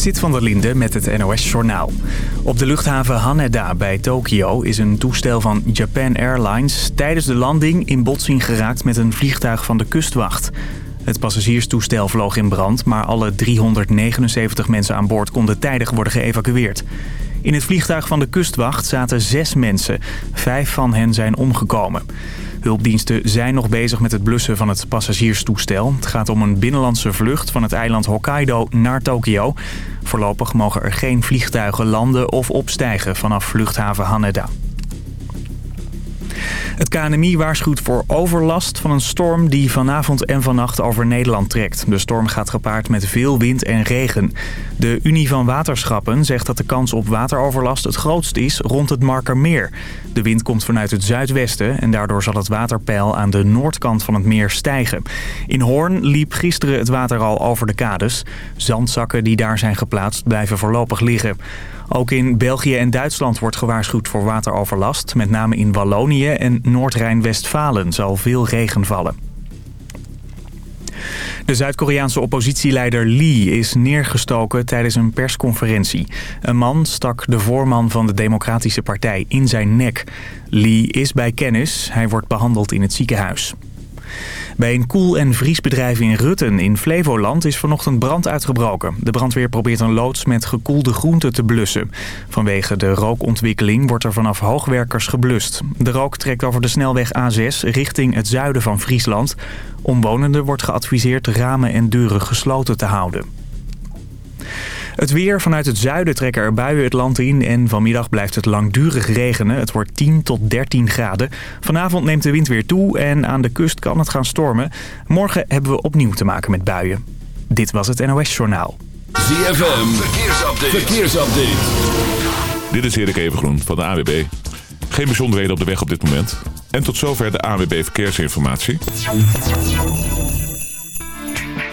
Zit van der Linde met het NOS-journaal. Op de luchthaven Haneda bij Tokio is een toestel van Japan Airlines... tijdens de landing in botsing geraakt met een vliegtuig van de kustwacht. Het passagierstoestel vloog in brand, maar alle 379 mensen aan boord konden tijdig worden geëvacueerd. In het vliegtuig van de kustwacht zaten zes mensen. Vijf van hen zijn omgekomen. Hulpdiensten zijn nog bezig met het blussen van het passagierstoestel. Het gaat om een binnenlandse vlucht van het eiland Hokkaido naar Tokio. Voorlopig mogen er geen vliegtuigen landen of opstijgen vanaf luchthaven Haneda. Het KNMI waarschuwt voor overlast van een storm die vanavond en vannacht over Nederland trekt. De storm gaat gepaard met veel wind en regen. De Unie van Waterschappen zegt dat de kans op wateroverlast het grootst is rond het Markermeer. De wind komt vanuit het zuidwesten en daardoor zal het waterpeil aan de noordkant van het meer stijgen. In Hoorn liep gisteren het water al over de kades. Zandzakken die daar zijn geplaatst blijven voorlopig liggen. Ook in België en Duitsland wordt gewaarschuwd voor wateroverlast. Met name in Wallonië en Noord-Rijn-Westfalen zal veel regen vallen. De Zuid-Koreaanse oppositieleider Lee is neergestoken tijdens een persconferentie. Een man stak de voorman van de Democratische Partij in zijn nek. Lee is bij kennis. Hij wordt behandeld in het ziekenhuis. Bij een koel- en vriesbedrijf in Rutten in Flevoland is vanochtend brand uitgebroken. De brandweer probeert een loods met gekoelde groenten te blussen. Vanwege de rookontwikkeling wordt er vanaf hoogwerkers geblust. De rook trekt over de snelweg A6 richting het zuiden van Friesland. Omwonenden wordt geadviseerd ramen en deuren gesloten te houden. Het weer vanuit het zuiden trekken er buien het land in en vanmiddag blijft het langdurig regenen. Het wordt 10 tot 13 graden. Vanavond neemt de wind weer toe en aan de kust kan het gaan stormen. Morgen hebben we opnieuw te maken met buien. Dit was het NOS Journaal. ZFM, verkeersupdate. verkeersupdate. Dit is Erik Evengroen van de AWB. Geen bijzonderheden op de weg op dit moment. En tot zover de AWB Verkeersinformatie.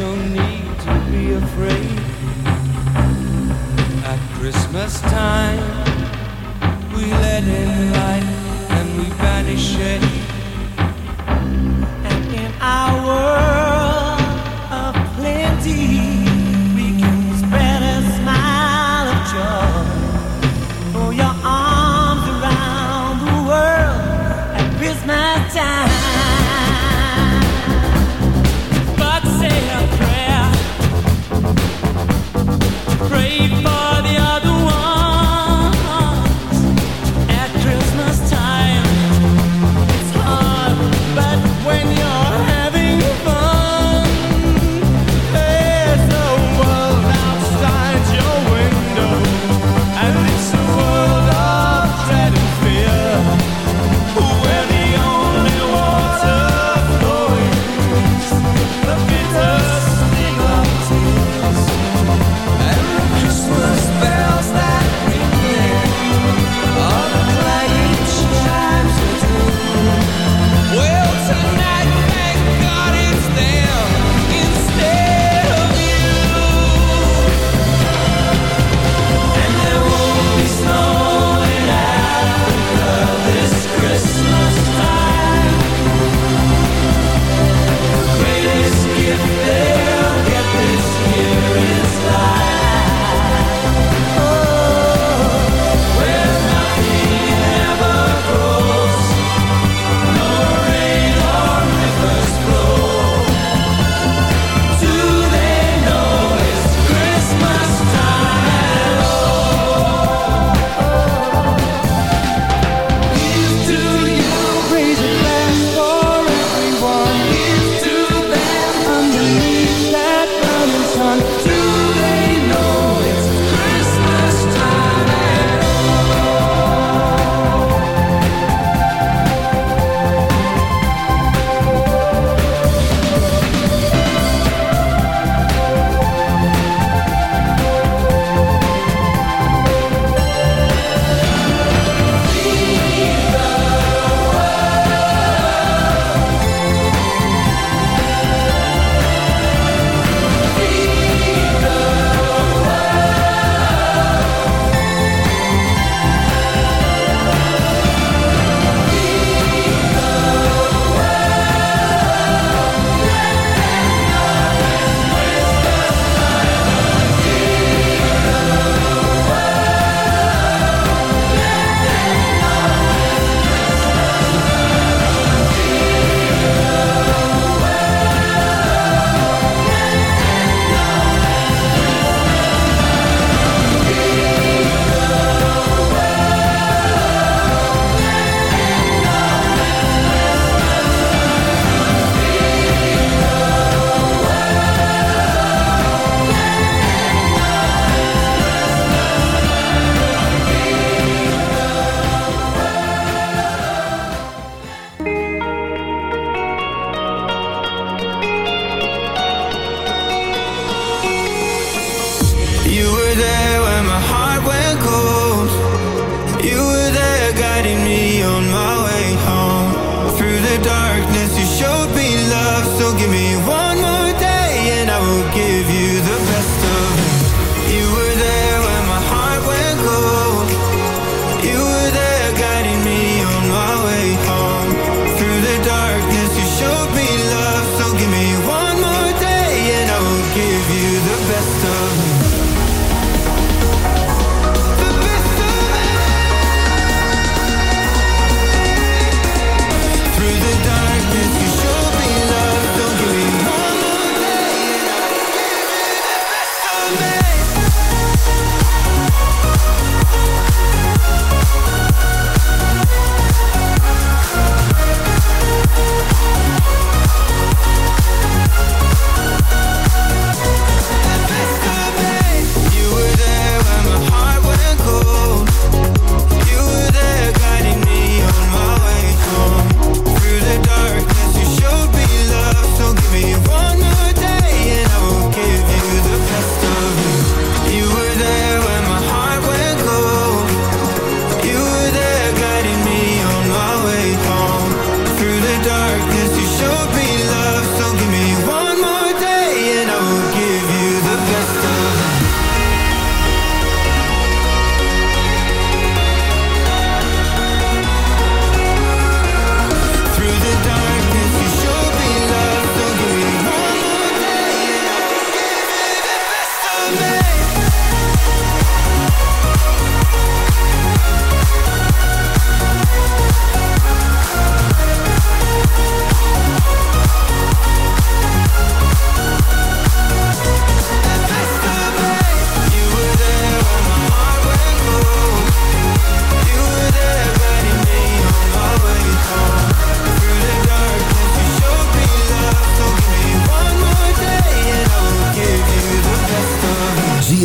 No need to be afraid. At Christmas time,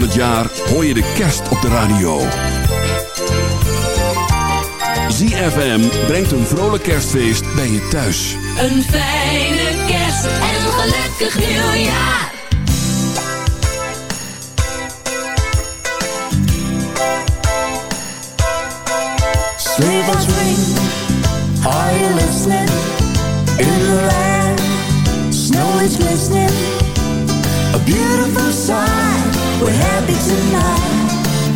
Van het jaar hoor je de kerst op de radio. ZFM brengt een vrolijk kerstfeest bij je thuis. Een fijne kerst en een gelukkig nieuwjaar. Sleigh bells ring. Are you listening? In the land, snow is glistening. Beautiful sight. We're happy tonight.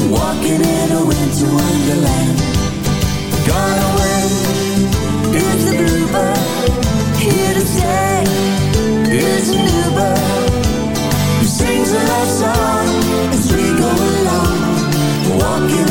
Walking in a winter wonderland. Gone away is the bluebird. Here to stay is a new bird. Who sings a love song as we go along. Walking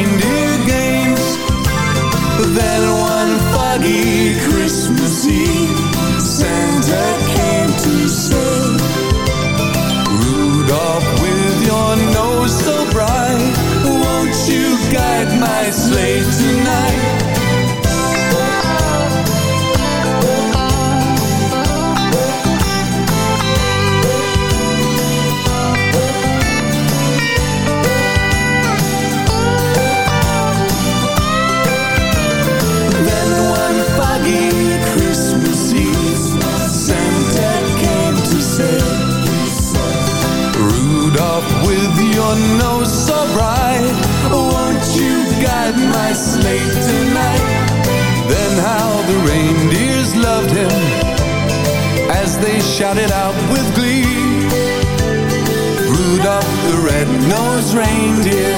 believe shouted out with glee. Rudolph the red-nosed reindeer,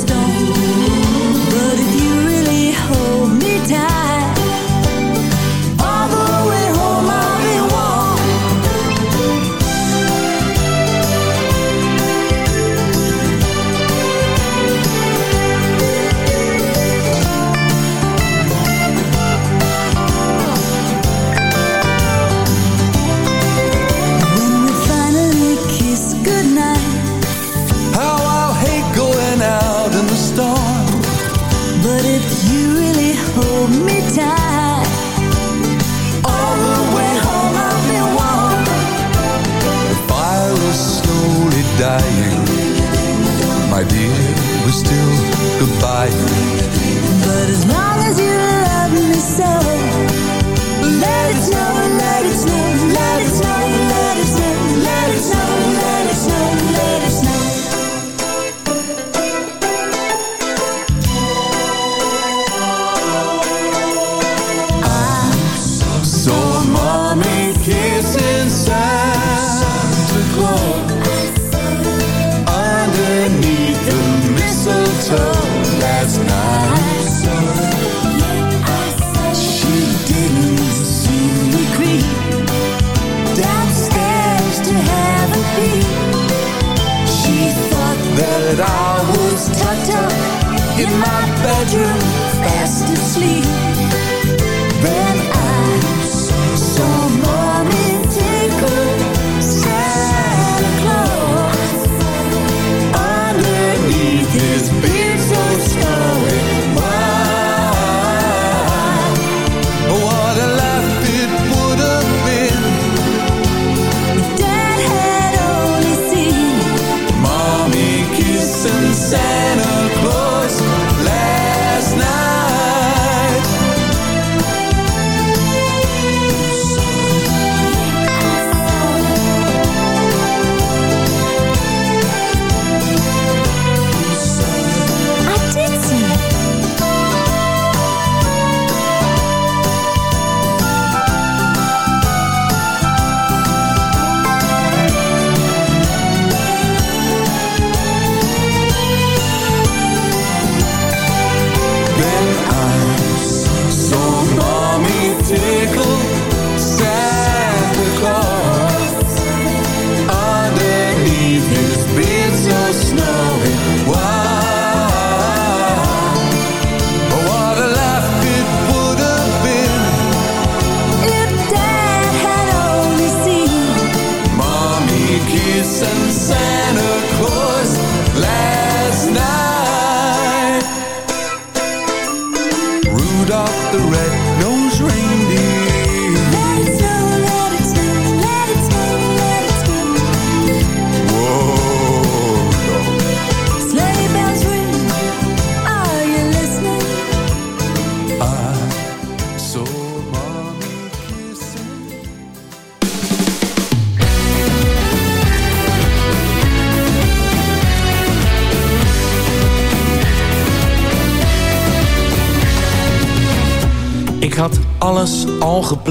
man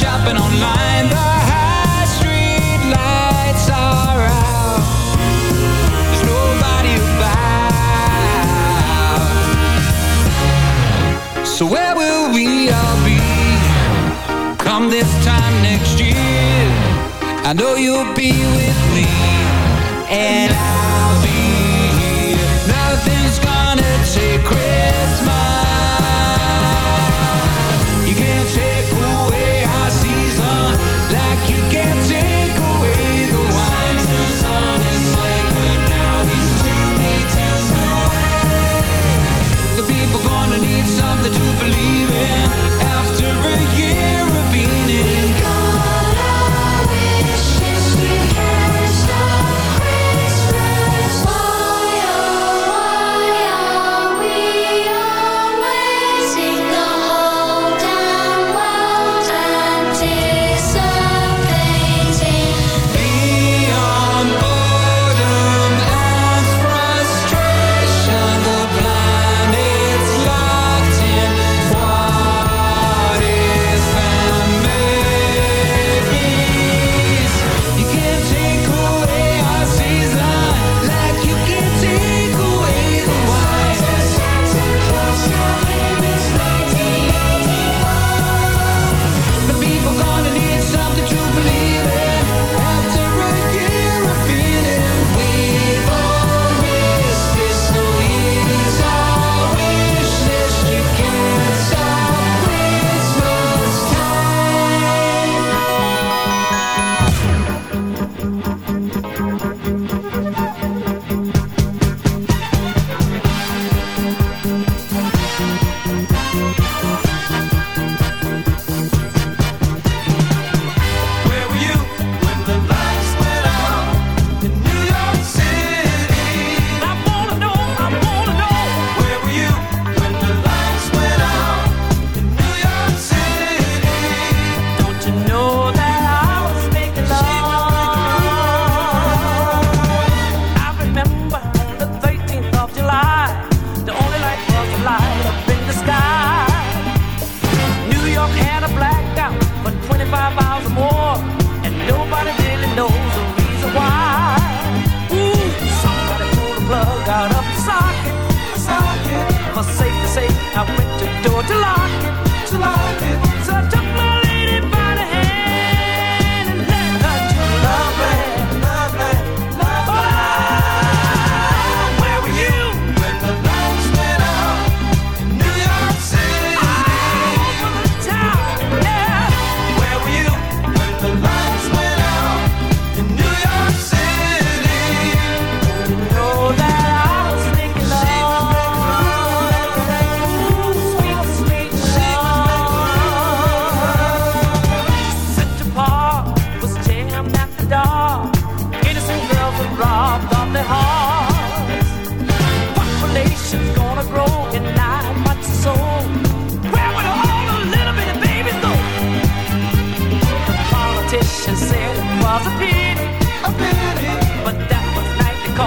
shopping online. The high street lights are out. There's nobody about. So where will we all be come this time next year? I know you'll be with me and I.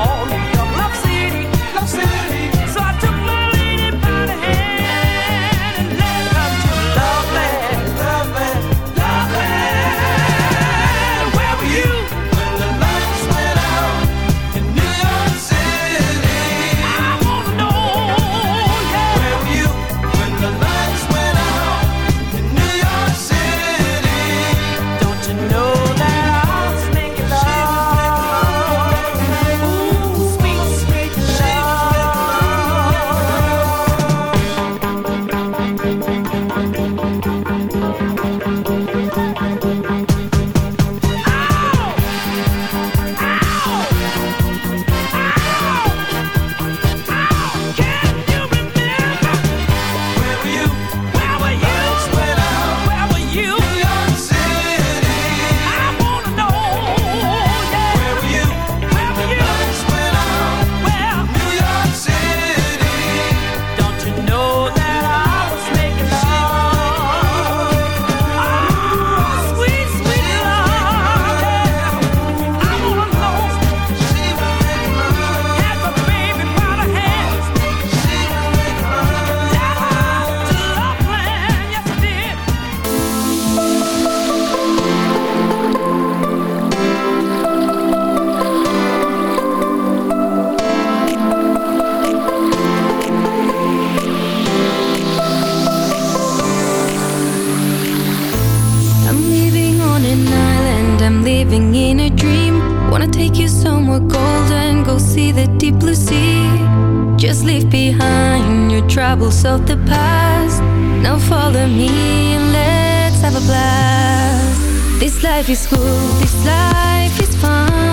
on life is good, this life is fun.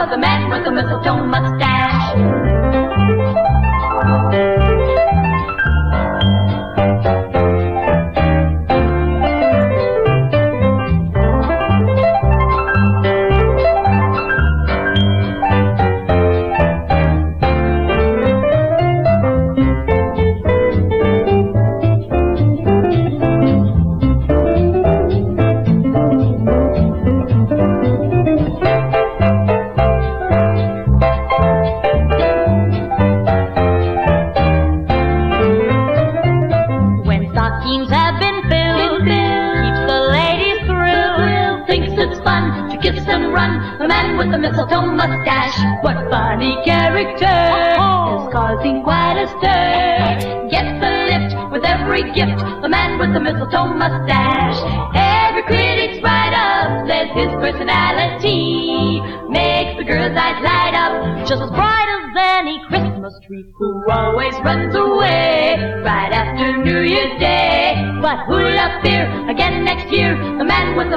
of the man with the mistletoe mustache.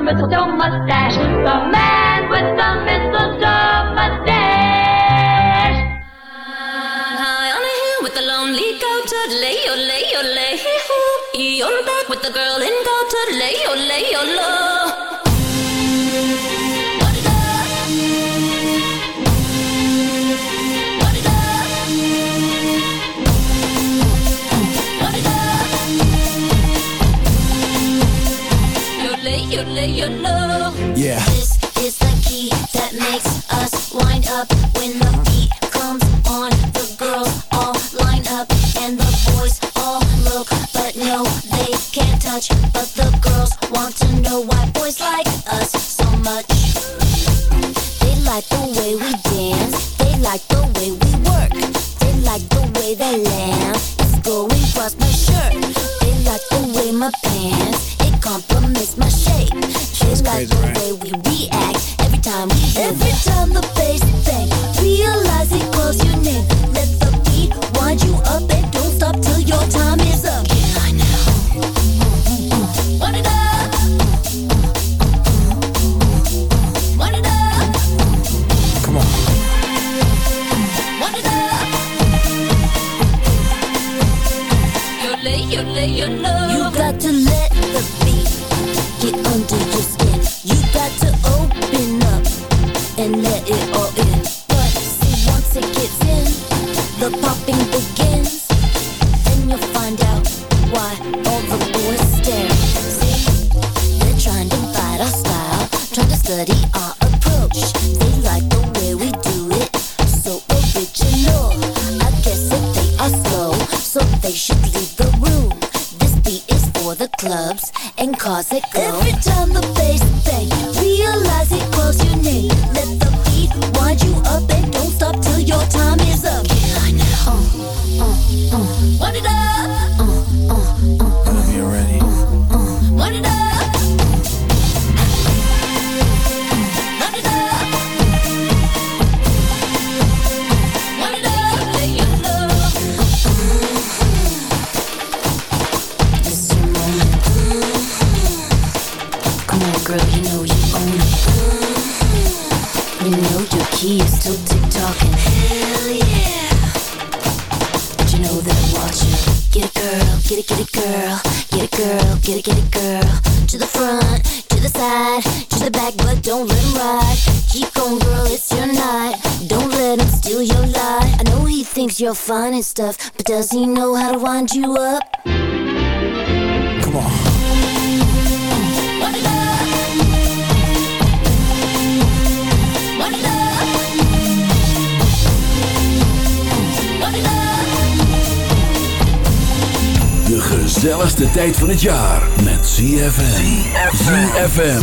mistletoe mustache. The man with the mistletoe mustache. High on a hill with the lonely goat. Lay, oh, lay, oh, lay, hoo. You're back with the girl in gold. Lay, oh, lay, oh, low. Lay, you lay. Yeah. This is the key that makes us wind up when the beat comes on. The girls all line up and the boys all look, but no, they can't touch. But the girls want to know why boys like us so much. They like the way we dance. They like the way we work. They like the way that lamb is going across my shirt. They like the way my pants They like the way we react every time we hear every time the bass bang. Realize it calls your name. Let the beat wind you up and don't stop till your time is up. Get it, get it, girl. Get it, girl. Get it, get it, girl. To the front, to the side, to the back, but don't let him ride. Keep going, girl. It's your night. Don't let him steal your light. I know he thinks you're fine and stuff, but does he know how to wind you up? Come on. Gezelligste tijd van het jaar met ZFM. ZFM.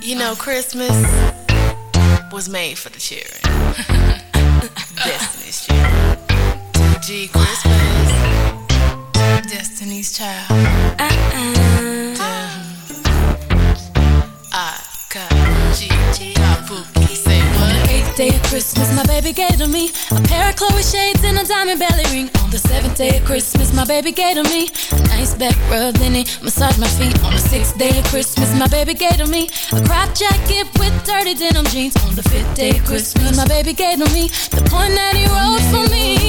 You know, Christmas was made for the children. Destiny's children. G Christmas. Destiny's child. Uh-uh. I got G. Kabuki. Say what? eighth day of Christmas, my baby gave to me a pair of Chloe shades and a diamond belly ring. On the seventh day of Christmas, my baby gave to me a nice back rub, then he massaged my feet. On the sixth day of Christmas, my baby gave to me a crop jacket with dirty denim jeans. On the fifth day of Christmas, my baby gave to me the point that he wrote for me.